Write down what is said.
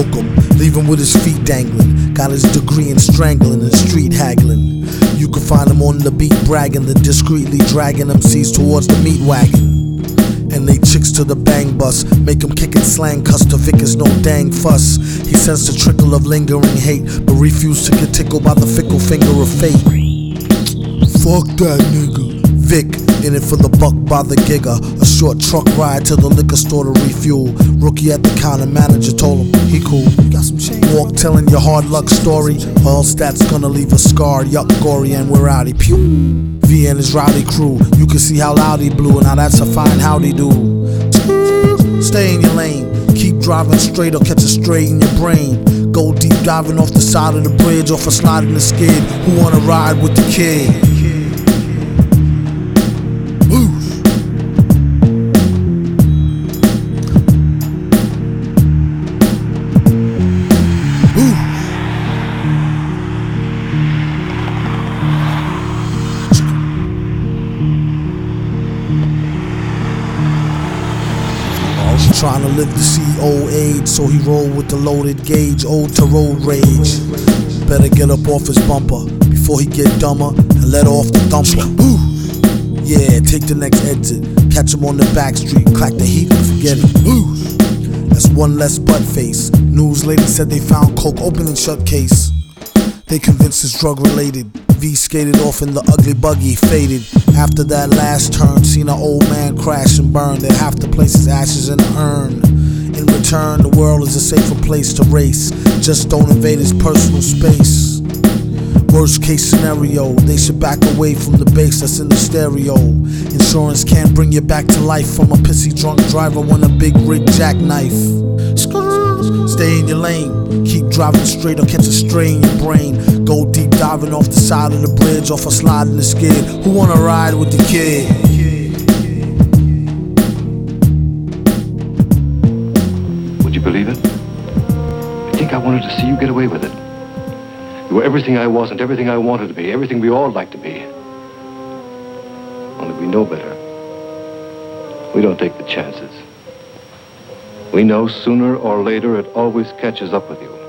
even with his feet dangling. Got his degree in strangling and street haggling. You can find him on the beat bragging, then discreetly dragging MCs towards the meat wagon. And they chicks to the bang bus, make him kick and slang, cuss to Vic is no dang fuss. He sensed a trickle of lingering hate, but refused to get tickled by the fickle finger of fate. Fuck that nigga. Vic, in it for the buck by the giga. A short truck ride to the liquor store to refuel. Rookie at the counter, manager told him he cool. Walk telling your hard luck story. All stats gonna leave a scar. Yup, gory, and we're outy. Pew. V and his rowdy crew. You can see how loud he blew. And now that's a fine howdy do. Stay in your lane. Keep driving straight or catch a stray in your brain. Go deep diving off the side of the bridge, off a slide in the skid. Who wanna ride with the kid? Trying to live to see old age, so he rolled with the loaded gauge, old to road rage. Better get up off his bumper before he get dumber and let off the thumper. Ooh. Yeah, take the next exit, catch him on the back street, crack the heat and forget it. Ooh. That's one less butt face. News lady said they found coke open and shut case. They convinced it's drug related. V skated off in the ugly buggy, faded. After that last turn, seen an old man crash and burn. They have to place his ashes in an urn. In return, the world is a safer place to race. Just don't invade his personal space. Worst case scenario, they should back away from the bass that's in the stereo. Insurance can't bring you back to life from a pissy drunk driver when a big rig jackknife. Stay in your lane, keep driving straight or catch a stray in your brain. Go deep diving off the side of the bridge, off a slide in the skid. Who wanna ride with the kid? Would you believe it? I think I wanted to see you get away with it. You were everything I wasn't, everything I wanted to be, everything we all like to be. Only we know better. We don't take the chances. We know sooner or later it always catches up with you.